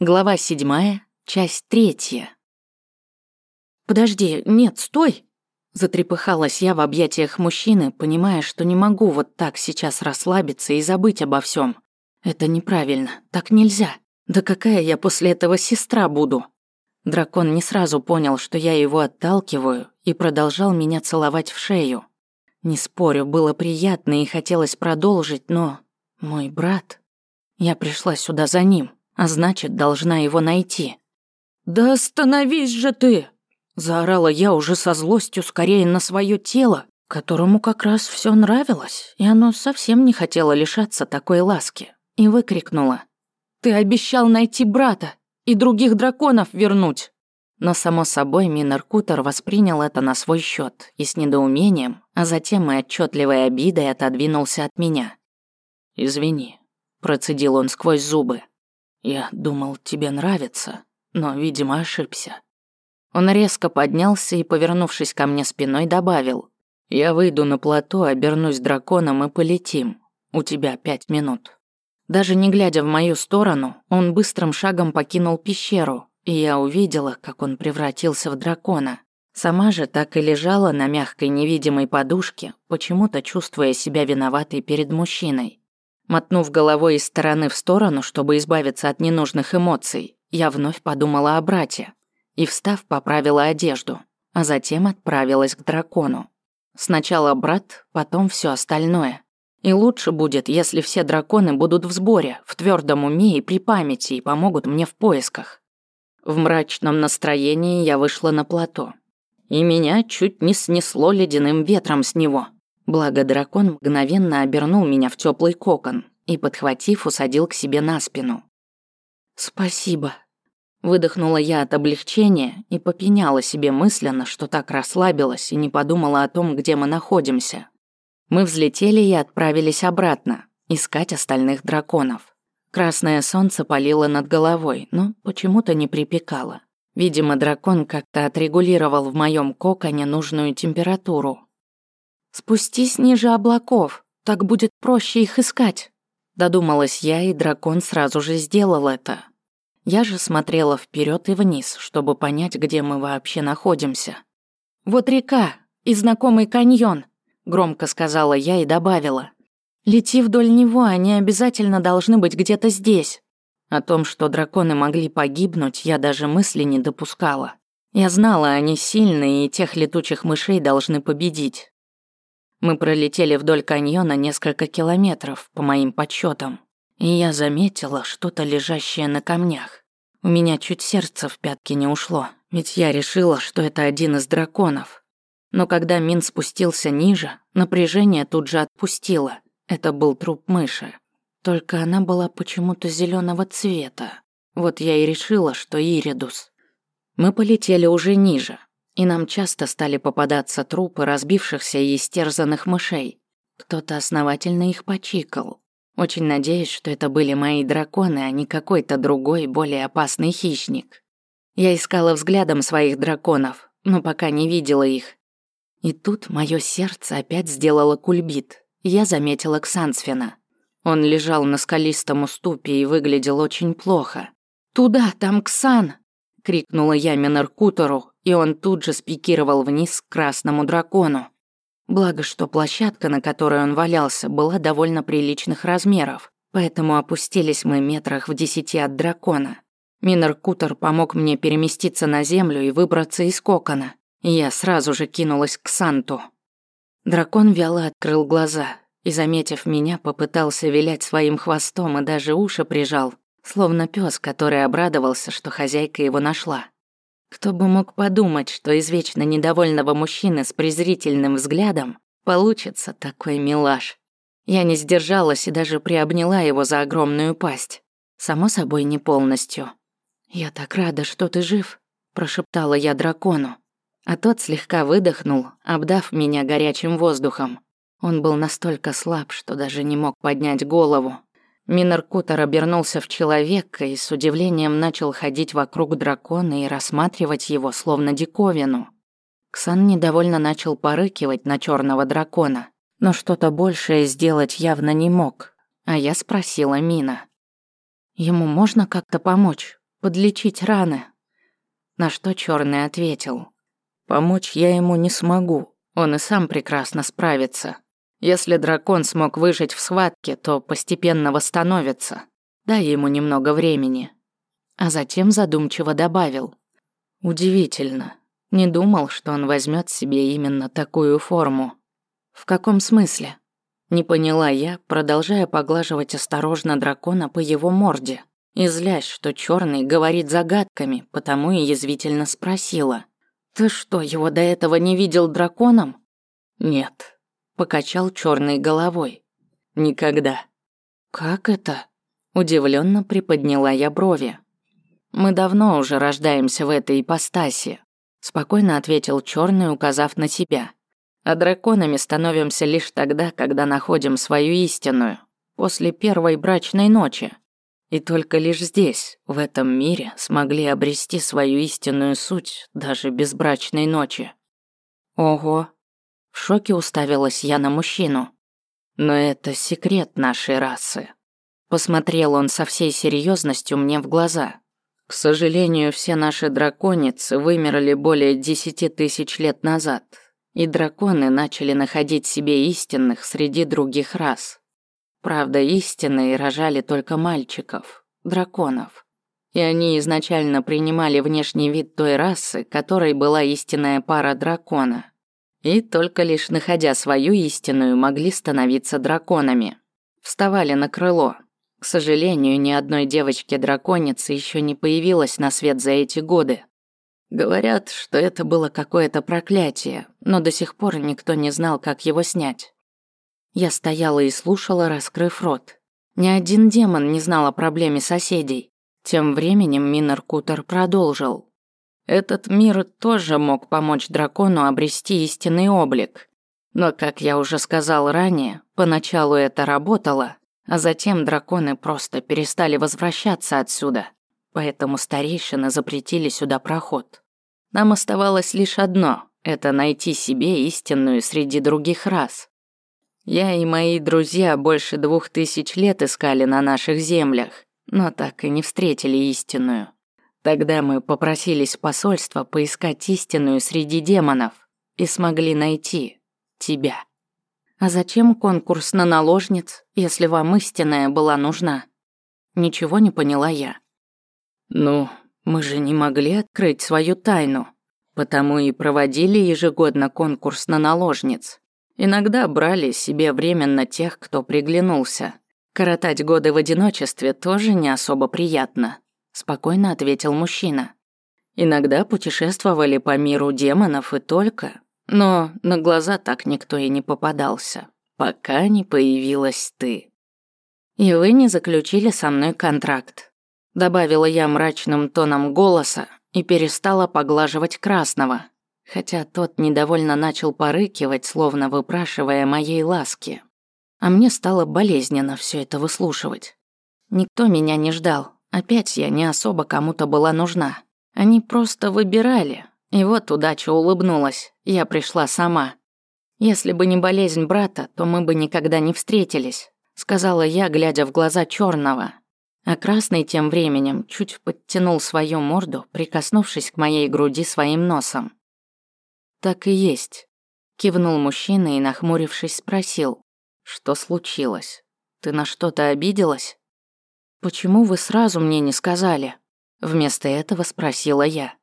Глава седьмая, часть третья. «Подожди, нет, стой!» Затрепыхалась я в объятиях мужчины, понимая, что не могу вот так сейчас расслабиться и забыть обо всем. Это неправильно, так нельзя. Да какая я после этого сестра буду? Дракон не сразу понял, что я его отталкиваю, и продолжал меня целовать в шею. Не спорю, было приятно и хотелось продолжить, но... Мой брат... Я пришла сюда за ним а значит, должна его найти. «Да остановись же ты!» Заорала я уже со злостью скорее на свое тело, которому как раз все нравилось, и оно совсем не хотело лишаться такой ласки, и выкрикнула. «Ты обещал найти брата и других драконов вернуть!» Но, само собой, Минаркутер воспринял это на свой счет и с недоумением, а затем и отчетливой обидой отодвинулся от меня. «Извини», – процедил он сквозь зубы. Я думал, тебе нравится, но, видимо, ошибся. Он резко поднялся и, повернувшись ко мне спиной, добавил. Я выйду на плато, обернусь драконом и полетим. У тебя пять минут. Даже не глядя в мою сторону, он быстрым шагом покинул пещеру, и я увидела, как он превратился в дракона. Сама же так и лежала на мягкой невидимой подушке, почему-то чувствуя себя виноватой перед мужчиной. Мотнув головой из стороны в сторону, чтобы избавиться от ненужных эмоций, я вновь подумала о брате и, встав, поправила одежду, а затем отправилась к дракону. Сначала брат, потом все остальное. И лучше будет, если все драконы будут в сборе, в твердом уме и при памяти и помогут мне в поисках. В мрачном настроении я вышла на плато. И меня чуть не снесло ледяным ветром с него. Благо дракон мгновенно обернул меня в теплый кокон и, подхватив, усадил к себе на спину. «Спасибо», – выдохнула я от облегчения и попеняла себе мысленно, что так расслабилась и не подумала о том, где мы находимся. Мы взлетели и отправились обратно, искать остальных драконов. Красное солнце палило над головой, но почему-то не припекало. Видимо, дракон как-то отрегулировал в моем коконе нужную температуру, Спустись ниже облаков, так будет проще их искать. Додумалась я, и дракон сразу же сделал это. Я же смотрела вперед и вниз, чтобы понять, где мы вообще находимся. «Вот река и знакомый каньон», — громко сказала я и добавила. «Лети вдоль него, они обязательно должны быть где-то здесь». О том, что драконы могли погибнуть, я даже мысли не допускала. Я знала, они сильные, и тех летучих мышей должны победить. Мы пролетели вдоль каньона несколько километров, по моим подсчетам, и я заметила что-то лежащее на камнях. У меня чуть сердце в пятки не ушло, ведь я решила, что это один из драконов. Но когда Мин спустился ниже, напряжение тут же отпустило. Это был труп мыши. Только она была почему-то зеленого цвета. Вот я и решила, что Иридус. Мы полетели уже ниже, и нам часто стали попадаться трупы разбившихся и истерзанных мышей. Кто-то основательно их почикал. Очень надеюсь, что это были мои драконы, а не какой-то другой, более опасный хищник. Я искала взглядом своих драконов, но пока не видела их. И тут мое сердце опять сделало кульбит. Я заметила Ксансфина. Он лежал на скалистом уступе и выглядел очень плохо. «Туда, там Ксан!» — крикнула я Минаркутору, и он тут же спикировал вниз к красному дракону. Благо, что площадка, на которой он валялся, была довольно приличных размеров, поэтому опустились мы метрах в десяти от дракона. Минер Кутер помог мне переместиться на землю и выбраться из кокона, я сразу же кинулась к Санту. Дракон вяло открыл глаза и, заметив меня, попытался вилять своим хвостом и даже уши прижал, словно пес, который обрадовался, что хозяйка его нашла. Кто бы мог подумать, что из вечно недовольного мужчины с презрительным взглядом получится такой милаш. Я не сдержалась и даже приобняла его за огромную пасть. Само собой, не полностью. «Я так рада, что ты жив», – прошептала я дракону. А тот слегка выдохнул, обдав меня горячим воздухом. Он был настолько слаб, что даже не мог поднять голову. Минаркутер обернулся в человека и с удивлением начал ходить вокруг дракона и рассматривать его словно диковину. Ксан недовольно начал порыкивать на черного дракона, но что-то большее сделать явно не мог. А я спросила Мина. «Ему можно как-то помочь? подлечить раны. На что черный ответил. Помочь я ему не смогу, он и сам прекрасно справится. Если дракон смог выжить в схватке, то постепенно восстановится. Дай ему немного времени. А затем задумчиво добавил. Удивительно. Не думал, что он возьмет себе именно такую форму. В каком смысле? Не поняла я, продолжая поглаживать осторожно дракона по его морде. И злясь, что черный говорит загадками, потому и язвительно спросила. «Ты что, его до этого не видел драконом?» «Нет», — покачал черной головой. «Никогда». «Как это?» Удивленно приподняла я брови. Мы давно уже рождаемся в этой ипостаси, спокойно ответил черный, указав на себя. А драконами становимся лишь тогда, когда находим свою истинную, после первой брачной ночи. И только лишь здесь, в этом мире, смогли обрести свою истинную суть даже без брачной ночи. Ого. В шоке уставилась я на мужчину. Но это секрет нашей расы. Посмотрел он со всей серьезностью мне в глаза. К сожалению, все наши драконицы вымерли более десяти тысяч лет назад, и драконы начали находить себе истинных среди других рас. Правда, истинные рожали только мальчиков, драконов. И они изначально принимали внешний вид той расы, которой была истинная пара дракона. И только лишь находя свою истинную, могли становиться драконами. Вставали на крыло, к сожалению, ни одной девочки-драконицы еще не появилось на свет за эти годы. Говорят, что это было какое-то проклятие, но до сих пор никто не знал, как его снять. Я стояла и слушала, раскрыв рот. Ни один демон не знал о проблеме соседей. Тем временем Минер Кутер продолжил. Этот мир тоже мог помочь дракону обрести истинный облик. Но, как я уже сказал ранее, поначалу это работало, а затем драконы просто перестали возвращаться отсюда, поэтому старейшины запретили сюда проход. Нам оставалось лишь одно – это найти себе истинную среди других рас. Я и мои друзья больше двух тысяч лет искали на наших землях, но так и не встретили истинную. Тогда мы попросились в посольство поискать истинную среди демонов и смогли найти тебя. А зачем конкурс на наложниц, если вам истинная была нужна? Ничего не поняла я. Ну, мы же не могли открыть свою тайну, потому и проводили ежегодно конкурс на наложниц. Иногда брали себе временно тех, кто приглянулся. Коротать годы в одиночестве тоже не особо приятно, спокойно ответил мужчина. Иногда путешествовали по миру демонов и только, но на глаза так никто и не попадался, пока не появилась ты. И вы не заключили со мной контракт. Добавила я мрачным тоном голоса и перестала поглаживать красного, хотя тот недовольно начал порыкивать, словно выпрашивая моей ласки. А мне стало болезненно все это выслушивать. Никто меня не ждал, опять я не особо кому-то была нужна. Они просто выбирали, и вот удача улыбнулась, я пришла сама. Если бы не болезнь брата, то мы бы никогда не встретились, сказала я, глядя в глаза черного. А красный тем временем чуть подтянул свою морду, прикоснувшись к моей груди своим носом. Так и есть, кивнул мужчина и, нахмурившись, спросил: "Что случилось? Ты на что-то обиделась? Почему вы сразу мне не сказали?" Вместо этого спросила я.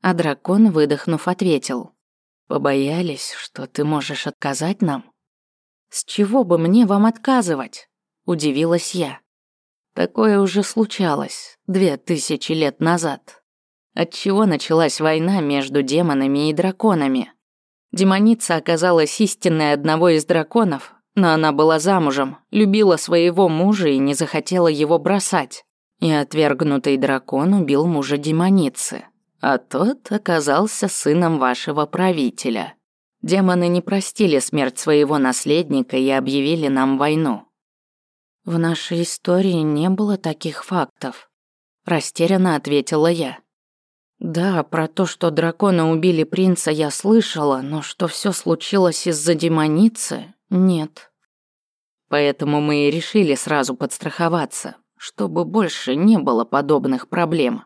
А дракон, выдохнув, ответил. «Побоялись, что ты можешь отказать нам?» «С чего бы мне вам отказывать?» – удивилась я. Такое уже случалось две тысячи лет назад. Отчего началась война между демонами и драконами? Демоница оказалась истинной одного из драконов, но она была замужем, любила своего мужа и не захотела его бросать. И отвергнутый дракон убил мужа демоницы а тот оказался сыном вашего правителя. Демоны не простили смерть своего наследника и объявили нам войну. В нашей истории не было таких фактов, растерянно ответила я. Да, про то, что драконы убили принца, я слышала, но что все случилось из-за демоницы, нет. Поэтому мы и решили сразу подстраховаться, чтобы больше не было подобных проблем.